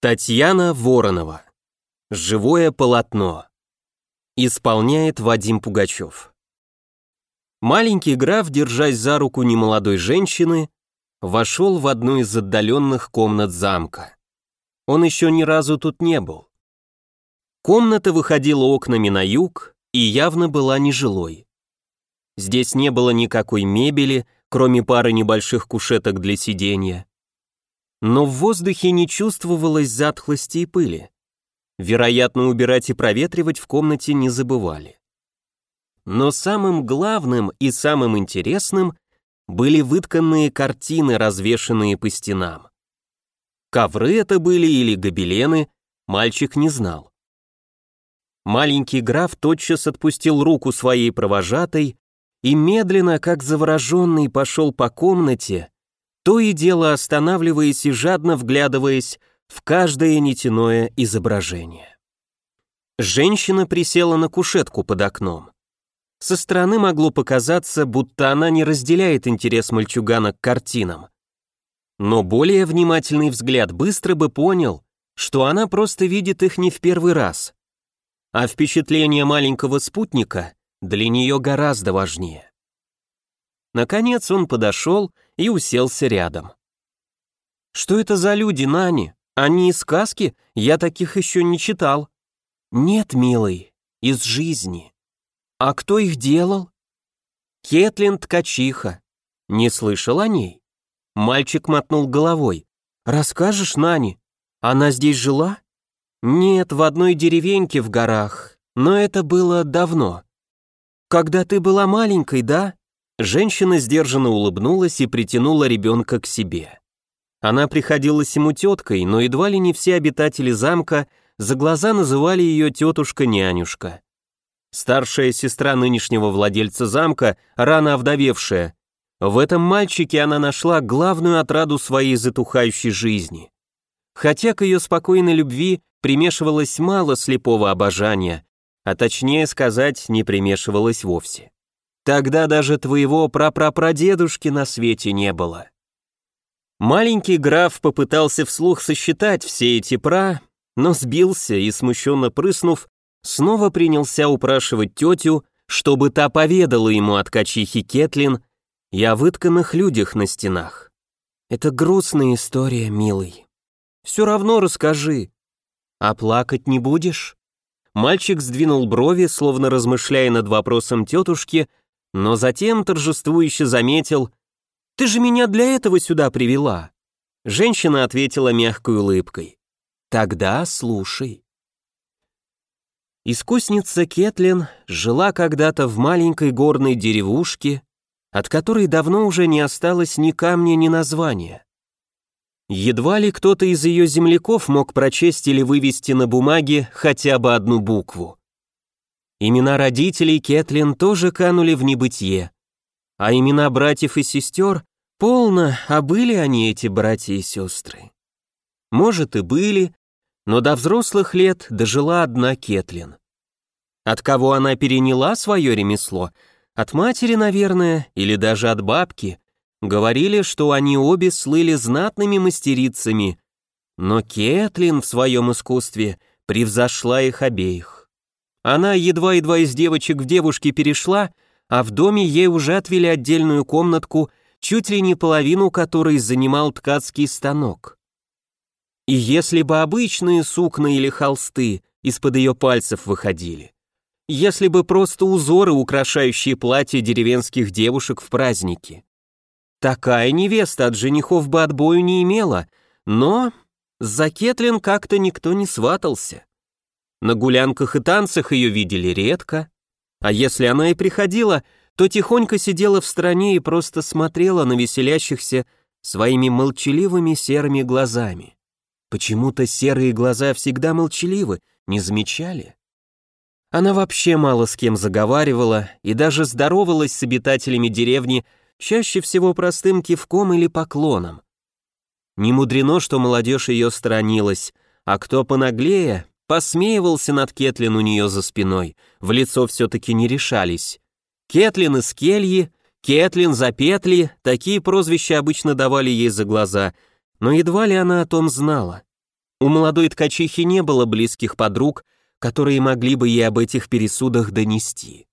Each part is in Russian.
Татьяна Воронова. Живое полотно. Исполняет Вадим Пугачев. Маленький граф, держась за руку немолодой женщины, вошел в одну из отдаленных комнат замка. Он еще ни разу тут не был. Комната выходила окнами на юг и явно была нежилой. Здесь не было никакой мебели, кроме пары небольших кушеток для сидения но в воздухе не чувствовалось затхлости и пыли. Вероятно, убирать и проветривать в комнате не забывали. Но самым главным и самым интересным были вытканные картины, развешанные по стенам. Ковры это были или гобелены, мальчик не знал. Маленький граф тотчас отпустил руку своей провожатой и медленно, как завороженный, пошел по комнате, то и дело останавливаясь и жадно вглядываясь в каждое нитяное изображение. Женщина присела на кушетку под окном. Со стороны могло показаться, будто она не разделяет интерес мальчугана к картинам. Но более внимательный взгляд быстро бы понял, что она просто видит их не в первый раз. А впечатление маленького спутника для нее гораздо важнее. Наконец он подошел и уселся рядом. «Что это за люди, Нани? Они из сказки? Я таких еще не читал». «Нет, милый, из жизни». «А кто их делал?» «Кетлин Ткачиха». «Не слышал о ней?» Мальчик мотнул головой. «Расскажешь, Нани? Она здесь жила?» «Нет, в одной деревеньке в горах, но это было давно». «Когда ты была маленькой, да?» Женщина сдержанно улыбнулась и притянула ребенка к себе. Она приходилась ему теткой, но едва ли не все обитатели замка за глаза называли ее тетушка-нянюшка. Старшая сестра нынешнего владельца замка, рано овдовевшая, в этом мальчике она нашла главную отраду своей затухающей жизни. Хотя к ее спокойной любви примешивалось мало слепого обожания, а точнее сказать, не примешивалось вовсе. Тогда даже твоего прапрапрадедушки на свете не было. Маленький граф попытался вслух сосчитать все эти пра, но сбился и, смущенно прыснув, снова принялся упрашивать тетю, чтобы та поведала ему от качихи Кетлин и о вытканных людях на стенах. Это грустная история, милый. Все равно расскажи. А плакать не будешь? Мальчик сдвинул брови, словно размышляя над вопросом тетушки, но затем торжествующе заметил «Ты же меня для этого сюда привела!» Женщина ответила мягкой улыбкой «Тогда слушай». Искусница Кетлин жила когда-то в маленькой горной деревушке, от которой давно уже не осталось ни камня, ни названия. Едва ли кто-то из ее земляков мог прочесть или вывести на бумаге хотя бы одну букву. Имена родителей Кэтлин тоже канули в небытие. А имена братьев и сестер полно, а были они эти братья и сестры. Может и были, но до взрослых лет дожила одна Кетлин. От кого она переняла свое ремесло? От матери, наверное, или даже от бабки. Говорили, что они обе слыли знатными мастерицами, но Кетлин в своем искусстве превзошла их обеих. Она едва-едва из девочек в девушки перешла, а в доме ей уже отвели отдельную комнатку, чуть ли не половину которой занимал ткацкий станок. И если бы обычные сукна или холсты из-под ее пальцев выходили, если бы просто узоры, украшающие платья деревенских девушек в праздники. Такая невеста от женихов бы отбою не имела, но за Кетлин как-то никто не сватался. На гулянках и танцах ее видели редко, а если она и приходила, то тихонько сидела в стороне и просто смотрела на веселящихся своими молчаливыми серыми глазами. Почему-то серые глаза всегда молчаливы, не замечали? Она вообще мало с кем заговаривала и даже здоровалась с обитателями деревни чаще всего простым кивком или поклоном. Не мудрено, что молодежь ее сторонилась, а кто понаглее, Посмеивался над Кетлин у нее за спиной, в лицо все-таки не решались. Кетлин из кельи, Кетлин за петли, такие прозвища обычно давали ей за глаза, но едва ли она о том знала. У молодой ткачихи не было близких подруг, которые могли бы ей об этих пересудах донести.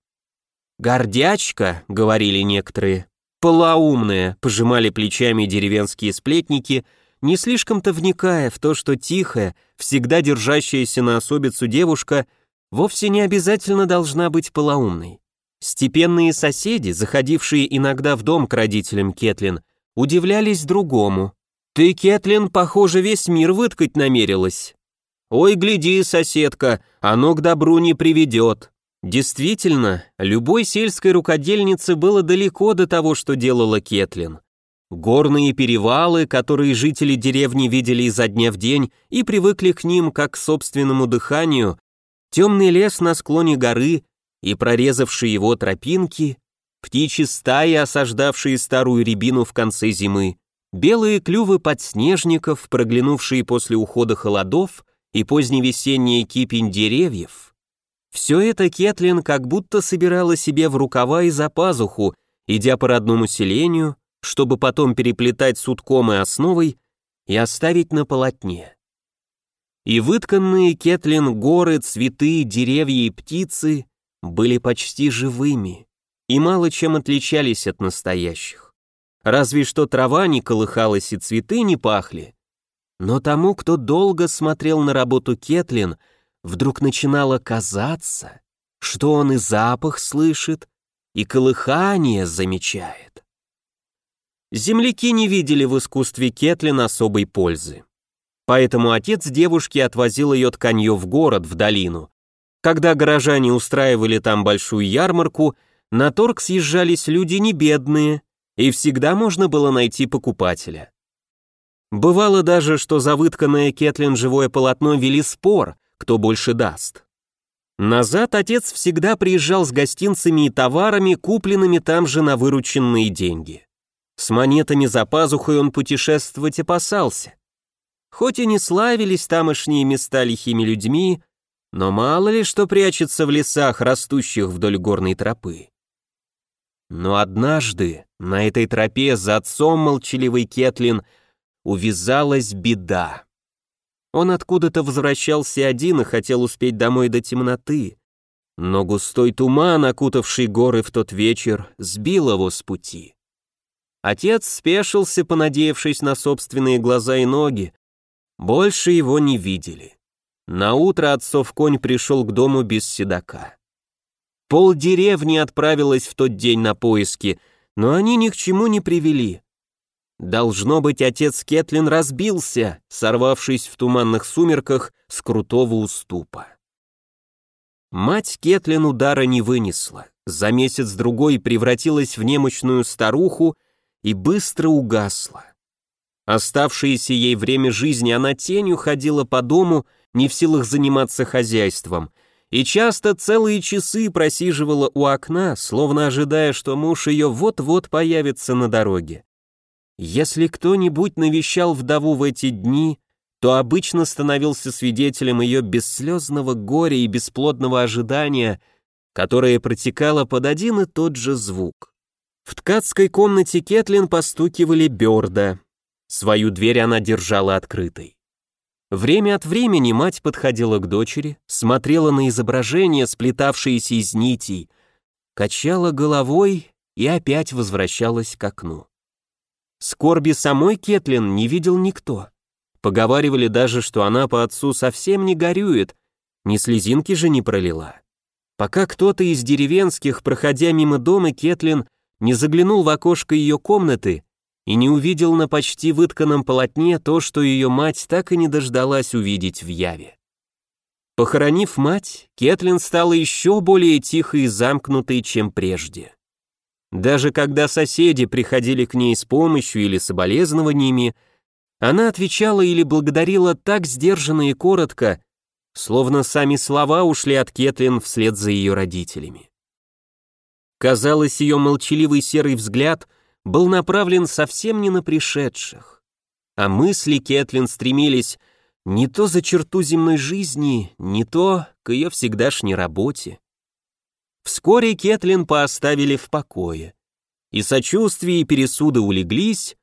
«Гордячка», — говорили некоторые, — «полоумная», — пожимали плечами деревенские сплетники, не слишком-то вникая в то, что тихая, всегда держащаяся на особицу девушка вовсе не обязательно должна быть полоумной. Степенные соседи, заходившие иногда в дом к родителям Кетлин, удивлялись другому. «Ты, Кетлин, похоже, весь мир выткать намерилась». «Ой, гляди, соседка, оно к добру не приведет». Действительно, любой сельской рукодельнице было далеко до того, что делала Кетлин. Горные перевалы, которые жители деревни видели изо дня в день и привыкли к ним как к собственному дыханию, темный лес на склоне горы и прорезавшие его тропинки, птичьи стаи, осаждавшие старую рябину в конце зимы, белые клювы подснежников, проглянувшие после ухода холодов, и поздневесенняя кипень деревьев. Все это Кетлин как будто собирала себе в рукава и за пазуху, идя по родному селению, чтобы потом переплетать сутком и основой и оставить на полотне. И вытканные Кетлин горы, цветы, деревья и птицы были почти живыми и мало чем отличались от настоящих. Разве что трава не колыхалась и цветы не пахли. Но тому, кто долго смотрел на работу Кетлин, вдруг начинало казаться, что он и запах слышит, и колыхание замечает. Земляки не видели в искусстве Кетлин особой пользы. Поэтому отец девушки отвозил ее тканье в город, в долину, когда горожане устраивали там большую ярмарку, на торг съезжались люди не бедные, и всегда можно было найти покупателя. Бывало даже, что за вытканное Кетлин живое полотно вели спор, кто больше даст. Назад отец всегда приезжал с гостинцами и товарами, купленными там же на вырученные деньги. С монетами за пазухой он путешествовать опасался. Хоть и не славились тамошние места лихими людьми, но мало ли что прячется в лесах, растущих вдоль горной тропы. Но однажды на этой тропе за отцом молчаливый Кетлин увязалась беда. Он откуда-то возвращался один и хотел успеть домой до темноты, но густой туман, окутавший горы в тот вечер, сбил его с пути. Отец спешился, понадеявшись на собственные глаза и ноги, больше его не видели. На утро отцов конь пришел к дому без седока. Пол деревни отправилась в тот день на поиски, но они ни к чему не привели. Должно быть, отец Кетлин разбился, сорвавшись в туманных сумерках с крутого уступа. Мать Кетлин удара не вынесла, за месяц-другой превратилась в немощную старуху и быстро угасла. Оставшееся ей время жизни она тенью ходила по дому, не в силах заниматься хозяйством, и часто целые часы просиживала у окна, словно ожидая, что муж ее вот-вот появится на дороге. Если кто-нибудь навещал вдову в эти дни, то обычно становился свидетелем ее бесслезного горя и бесплодного ожидания, которое протекало под один и тот же звук. В ткацкой комнате Кетлин постукивали бёрда. Свою дверь она держала открытой. Время от времени мать подходила к дочери, смотрела на изображения, сплетавшиеся из нитей, качала головой и опять возвращалась к окну. Скорби самой Кетлин не видел никто. Поговаривали даже, что она по отцу совсем не горюет, ни слезинки же не пролила. Пока кто-то из деревенских, проходя мимо дома, Кетлин не заглянул в окошко ее комнаты и не увидел на почти вытканном полотне то, что ее мать так и не дождалась увидеть в яве. Похоронив мать, Кетлин стала еще более тихой и замкнутой, чем прежде. Даже когда соседи приходили к ней с помощью или соболезнованиями, она отвечала или благодарила так сдержанно и коротко, словно сами слова ушли от Кетлин вслед за ее родителями. Казалось, ее молчаливый серый взгляд был направлен совсем не на пришедших, а мысли Кэтлин стремились не то за черту земной жизни, не то к ее всегдашней работе. Вскоре Кэтлин пооставили в покое, и сочувствие и пересуды улеглись,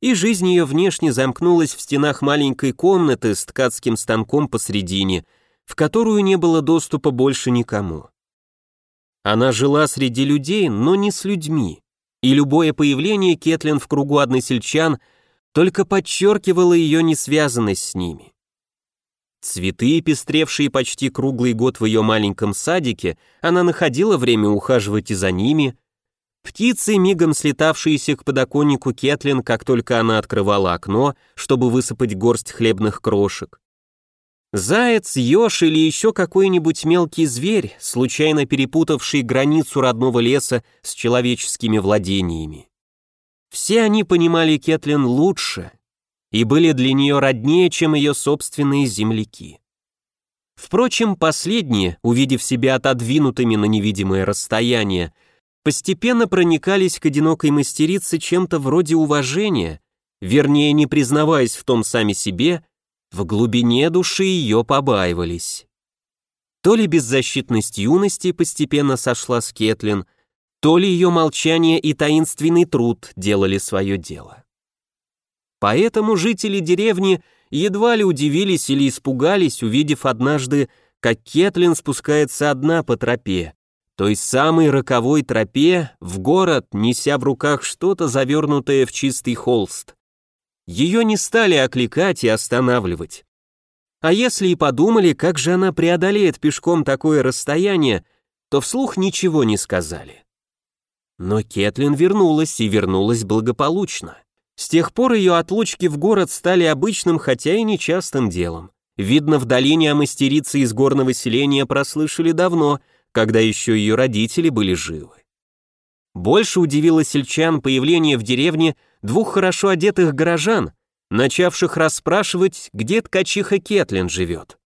и жизнь ее внешне замкнулась в стенах маленькой комнаты с ткацким станком посредине, в которую не было доступа больше никому. Она жила среди людей, но не с людьми, и любое появление Кетлин в кругу односельчан только подчеркивало ее несвязанность с ними. Цветы, пестревшие почти круглый год в ее маленьком садике, она находила время ухаживать и за ними. Птицы, мигом слетавшиеся к подоконнику Кетлин, как только она открывала окно, чтобы высыпать горсть хлебных крошек. Заяц, еж или еще какой-нибудь мелкий зверь, случайно перепутавший границу родного леса с человеческими владениями. Все они понимали Кетлин лучше, и были для нее роднее, чем ее собственные земляки. Впрочем, последние, увидев себя отодвинутыми на невидимое расстояние, постепенно проникались к одинокой мастерице чем-то вроде уважения, вернее, не признаваясь в том сами себе, в глубине души ее побаивались. То ли беззащитность юности постепенно сошла с Кетлин, то ли ее молчание и таинственный труд делали свое дело. Поэтому жители деревни едва ли удивились или испугались, увидев однажды, как Кетлин спускается одна по тропе, той самой роковой тропе, в город, неся в руках что-то завернутое в чистый холст. Ее не стали окликать и останавливать. А если и подумали, как же она преодолеет пешком такое расстояние, то вслух ничего не сказали. Но Кетлин вернулась и вернулась благополучно. С тех пор ее отлучки в город стали обычным, хотя и нечастым делом. Видно, в долине о мастерице из горного селения прослышали давно, когда еще ее родители были живы. Больше удивило сельчан появление в деревне двух хорошо одетых горожан, начавших расспрашивать, где ткачиха Кетлин живет.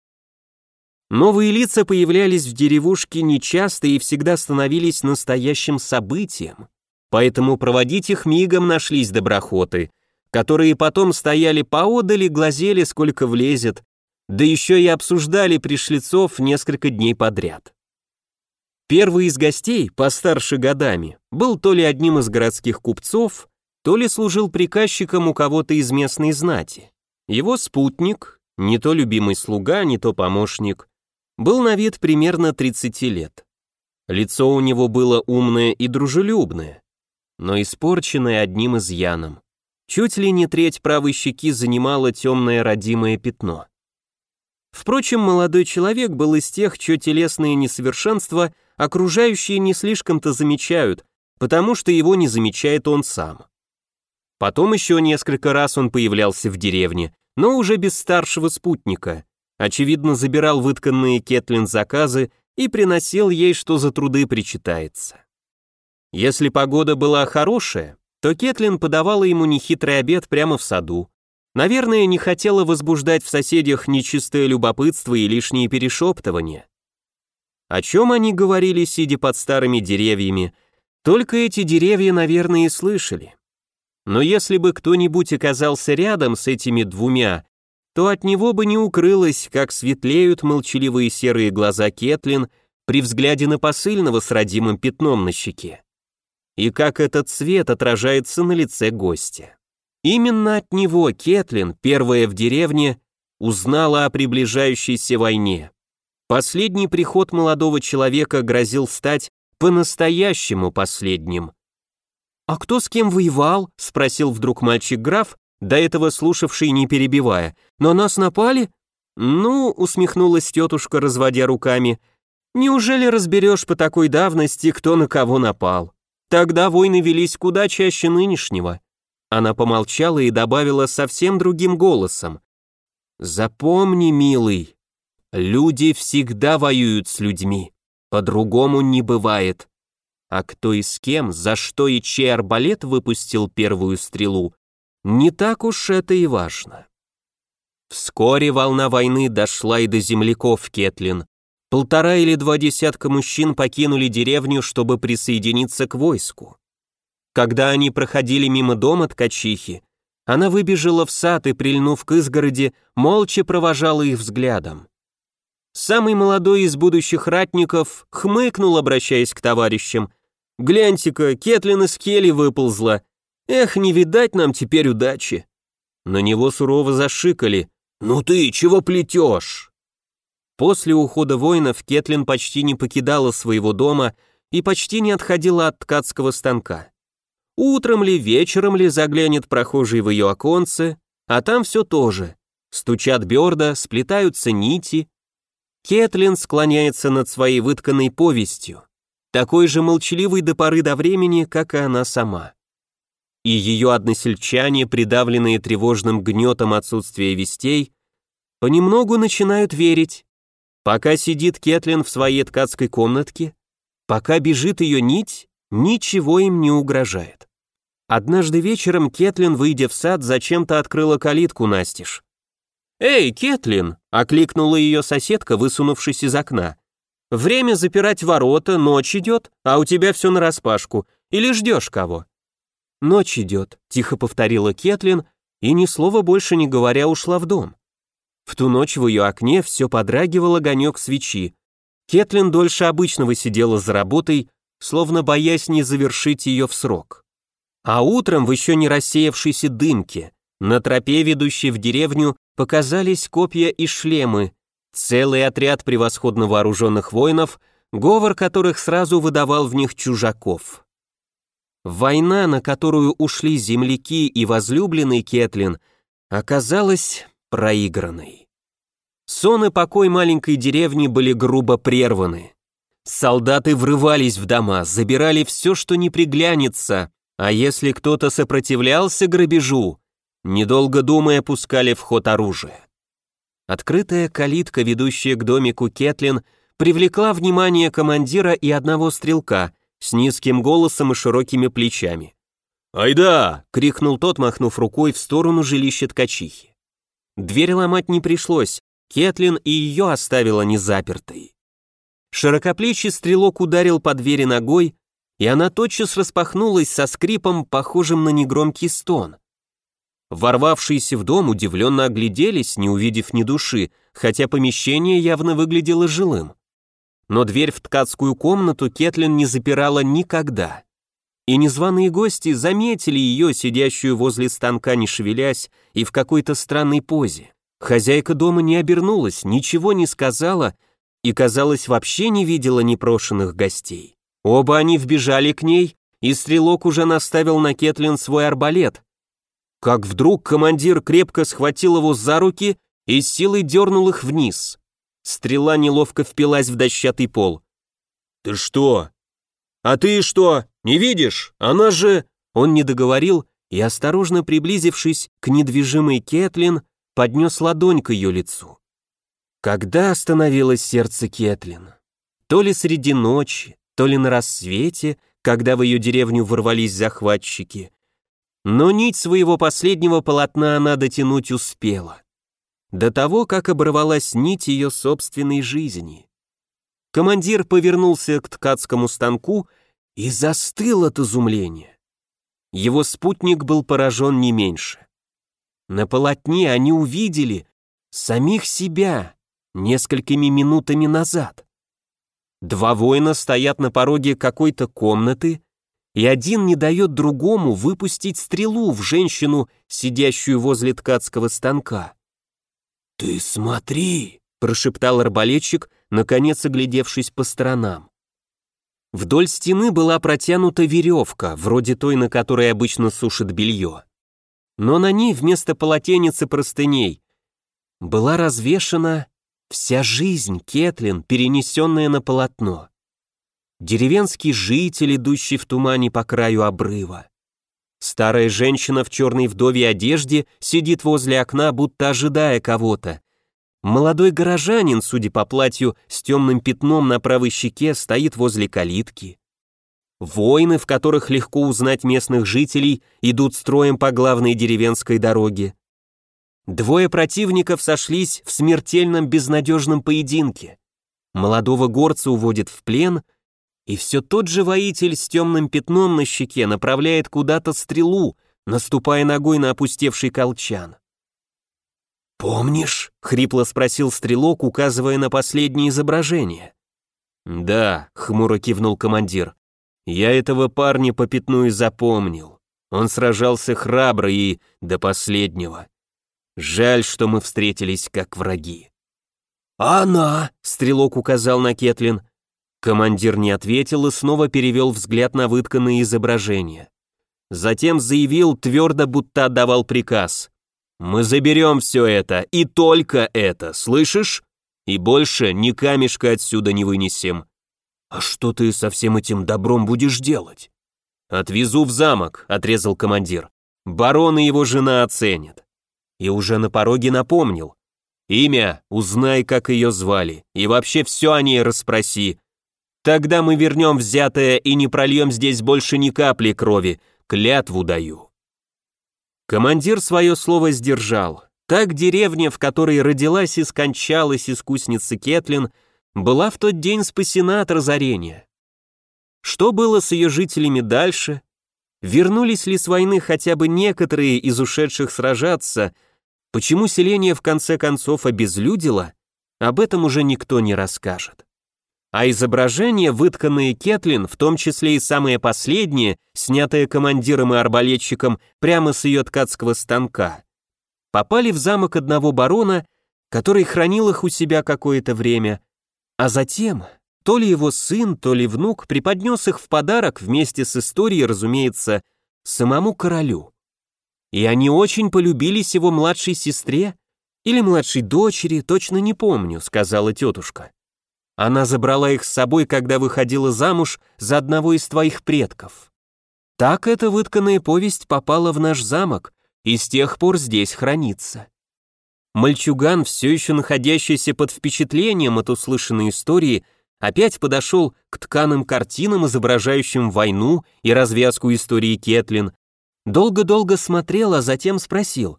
Новые лица появлялись в деревушке нечасто и всегда становились настоящим событием. Поэтому проводить их мигом нашлись доброхоты, которые потом стояли поодаль и глазели, сколько влезет, да еще и обсуждали пришлицов несколько дней подряд. Первый из гостей, постарше годами, был то ли одним из городских купцов, то ли служил приказчиком у кого-то из местной знати. Его спутник, не то любимый слуга, не то помощник, был на вид примерно 30 лет. Лицо у него было умное и дружелюбное, но испорченное одним изъяном. Чуть ли не треть правой щеки занимало темное родимое пятно. Впрочем, молодой человек был из тех, чье телесные несовершенства окружающие не слишком-то замечают, потому что его не замечает он сам. Потом еще несколько раз он появлялся в деревне, но уже без старшего спутника. Очевидно, забирал вытканные Кетлин заказы и приносил ей, что за труды причитается. Если погода была хорошая, то Кетлин подавала ему нехитрый обед прямо в саду. Наверное, не хотела возбуждать в соседях нечистое любопытство и лишние перешептывания. О чем они говорили, сидя под старыми деревьями, только эти деревья, наверное, и слышали. Но если бы кто-нибудь оказался рядом с этими двумя, то от него бы не укрылось, как светлеют молчаливые серые глаза Кетлин при взгляде на посыльного с родимым пятном на щеке и как этот цвет отражается на лице гостя. Именно от него Кетлин, первая в деревне, узнала о приближающейся войне. Последний приход молодого человека грозил стать по-настоящему последним. «А кто с кем воевал?» — спросил вдруг мальчик-граф, до этого слушавший, не перебивая. «На нас напали?» «Ну», — усмехнулась тетушка, разводя руками, «неужели разберешь по такой давности, кто на кого напал?» Тогда войны велись куда чаще нынешнего. Она помолчала и добавила совсем другим голосом. Запомни, милый, люди всегда воюют с людьми. По-другому не бывает. А кто и с кем, за что и чей арбалет выпустил первую стрелу, не так уж это и важно. Вскоре волна войны дошла и до земляков Кетлин. Полтора или два десятка мужчин покинули деревню, чтобы присоединиться к войску. Когда они проходили мимо дома ткачихи, она выбежала в сад и, прильнув к изгороди, молча провожала их взглядом. Самый молодой из будущих ратников хмыкнул, обращаясь к товарищам. «Гляньте-ка, Кетлин из кели выползла. Эх, не видать нам теперь удачи. На него сурово зашикали. «Ну ты, чего плетешь?» После ухода воинов Кетлин почти не покидала своего дома и почти не отходила от ткацкого станка. Утром ли, вечером ли заглянет прохожий в ее оконце, а там все то же. Стучат бёрда, сплетаются нити. Кетлин склоняется над своей вытканной повестью, такой же молчаливый до поры до времени, как и она сама. И ее односельчане, придавленные тревожным гнетом отсутствия вестей, понемногу начинают верить. Пока сидит Кетлин в своей ткацкой комнатке, пока бежит ее нить, ничего им не угрожает. Однажды вечером Кетлин, выйдя в сад, зачем-то открыла калитку настежь. «Эй, Кетлин!» — окликнула ее соседка, высунувшись из окна. «Время запирать ворота, ночь идет, а у тебя все нараспашку. Или ждешь кого?» «Ночь идет», — тихо повторила Кетлин, и ни слова больше не говоря ушла в дом. В ту ночь в ее окне все подрагивал огонек свечи. Кетлин дольше обычного сидела за работой, словно боясь не завершить ее в срок. А утром в еще не рассеявшейся дымке, на тропе, ведущей в деревню, показались копья и шлемы, целый отряд превосходно вооруженных воинов, говор которых сразу выдавал в них чужаков. Война, на которую ушли земляки и возлюбленный Кетлин, оказалась проигранной. Сон и покой маленькой деревни были грубо прерваны. Солдаты врывались в дома, забирали все, что не приглянется, а если кто-то сопротивлялся грабежу, недолго думая, пускали в ход оружие. Открытая калитка, ведущая к домику Кетлин, привлекла внимание командира и одного стрелка с низким голосом и широкими плечами. «Айда!» — крикнул тот, махнув рукой в сторону жилища ткачихи. Дверь ломать не пришлось, Кетлин и ее оставила незапертой. Широкоплечий стрелок ударил по двери ногой, и она тотчас распахнулась со скрипом, похожим на негромкий стон. Ворвавшиеся в дом удивленно огляделись, не увидев ни души, хотя помещение явно выглядело жилым. Но дверь в ткацкую комнату Кетлин не запирала никогда. И незваные гости заметили ее, сидящую возле станка, не шевелясь, и в какой-то странной позе. Хозяйка дома не обернулась, ничего не сказала и, казалось, вообще не видела непрошенных гостей. Оба они вбежали к ней, и стрелок уже наставил на Кетлин свой арбалет, как вдруг командир крепко схватил его за руки и силой дернул их вниз. Стрела неловко впилась в дощатый пол. «Ты что? А ты что, не видишь? Она же...» Он не договорил и, осторожно приблизившись к недвижимой Кетлин, поднес ладонь к ее лицу. Когда остановилось сердце Кетлин? То ли среди ночи, то ли на рассвете, когда в ее деревню ворвались захватчики, но нить своего последнего полотна она дотянуть успела. До того, как оборвалась нить ее собственной жизни. Командир повернулся к ткацкому станку и застыл от изумления. Его спутник был поражен не меньше. На полотне они увидели самих себя несколькими минутами назад. Два воина стоят на пороге какой-то комнаты и один не дает другому выпустить стрелу в женщину, сидящую возле ткацкого станка. «Ты смотри!» — прошептал арбалетчик, наконец оглядевшись по сторонам. Вдоль стены была протянута веревка, вроде той, на которой обычно сушат белье. Но на ней вместо полотенец и простыней была развешана вся жизнь Кетлин, перенесенная на полотно деревенский житель, идущий в тумане по краю обрыва. Старая женщина в черной вдове одежде сидит возле окна, будто ожидая кого-то. Молодой горожанин, судя по платью, с темным пятном на правой щеке, стоит возле калитки. Воины, в которых легко узнать местных жителей, идут строем по главной деревенской дороге. Двое противников сошлись в смертельном безнадежном поединке. Молодого горца уводят в плен — и все тот же воитель с темным пятном на щеке направляет куда-то стрелу, наступая ногой на опустевший колчан. «Помнишь?» — хрипло спросил стрелок, указывая на последнее изображение. «Да», — хмуро кивнул командир, — «я этого парня по пятну и запомнил. Он сражался храбро и до последнего. Жаль, что мы встретились как враги. «А она?» — стрелок указал на Кетлин. Командир не ответил и снова перевел взгляд на вытканное изображение. Затем заявил твердо, будто отдавал приказ. «Мы заберем все это, и только это, слышишь? И больше ни камешка отсюда не вынесем». «А что ты со всем этим добром будешь делать?» «Отвезу в замок», — отрезал командир. «Барон и его жена оценят». И уже на пороге напомнил. «Имя, узнай, как ее звали, и вообще все о ней расспроси. Тогда мы вернем взятое и не прольем здесь больше ни капли крови, клятву даю». Командир свое слово сдержал. Так деревня, в которой родилась и скончалась искусница Кетлин, была в тот день спасена от разорения. Что было с ее жителями дальше? Вернулись ли с войны хотя бы некоторые из ушедших сражаться? Почему селение в конце концов обезлюдило? Об этом уже никто не расскажет. А изображения, вытканные Кетлин, в том числе и самые последние, снятые командиром и арбалетчиком прямо с ее ткацкого станка, попали в замок одного барона, который хранил их у себя какое-то время, а затем то ли его сын, то ли внук преподнес их в подарок вместе с историей, разумеется, самому королю. И они очень полюбились его младшей сестре или младшей дочери, точно не помню, сказала тетушка. Она забрала их с собой, когда выходила замуж за одного из твоих предков. Так эта вытканная повесть попала в наш замок и с тех пор здесь хранится. Мальчуган, все еще находящийся под впечатлением от услышанной истории, опять подошел к тканым картинам, изображающим войну и развязку истории Кетлин, долго-долго смотрел, а затем спросил.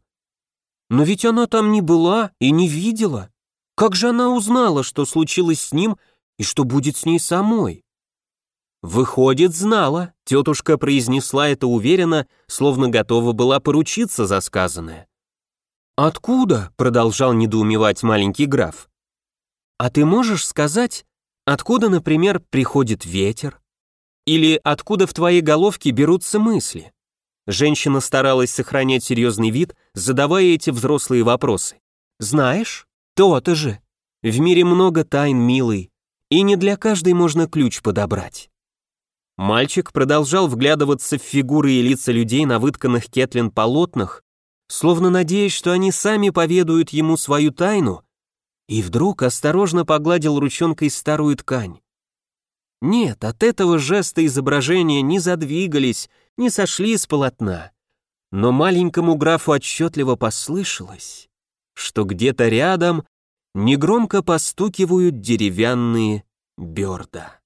«Но ведь она там не была и не видела. Как же она узнала, что случилось с ним и что будет с ней самой?» «Выходит, знала», — тетушка произнесла это уверенно, словно готова была поручиться за сказанное. «Откуда?» — продолжал недоумевать маленький граф. «А ты можешь сказать, Откуда, например, приходит ветер? Или откуда в твоей головке берутся мысли? Женщина старалась сохранять серьезный вид, задавая эти взрослые вопросы. Знаешь, то-то же. В мире много тайн, милый, и не для каждой можно ключ подобрать. Мальчик продолжал вглядываться в фигуры и лица людей на вытканных Кетлин полотнах, словно надеясь, что они сами поведают ему свою тайну, и вдруг осторожно погладил ручонкой старую ткань. Нет, от этого жеста изображения не задвигались, не сошли с полотна. Но маленькому графу отчетливо послышалось, что где-то рядом негромко постукивают деревянные берда.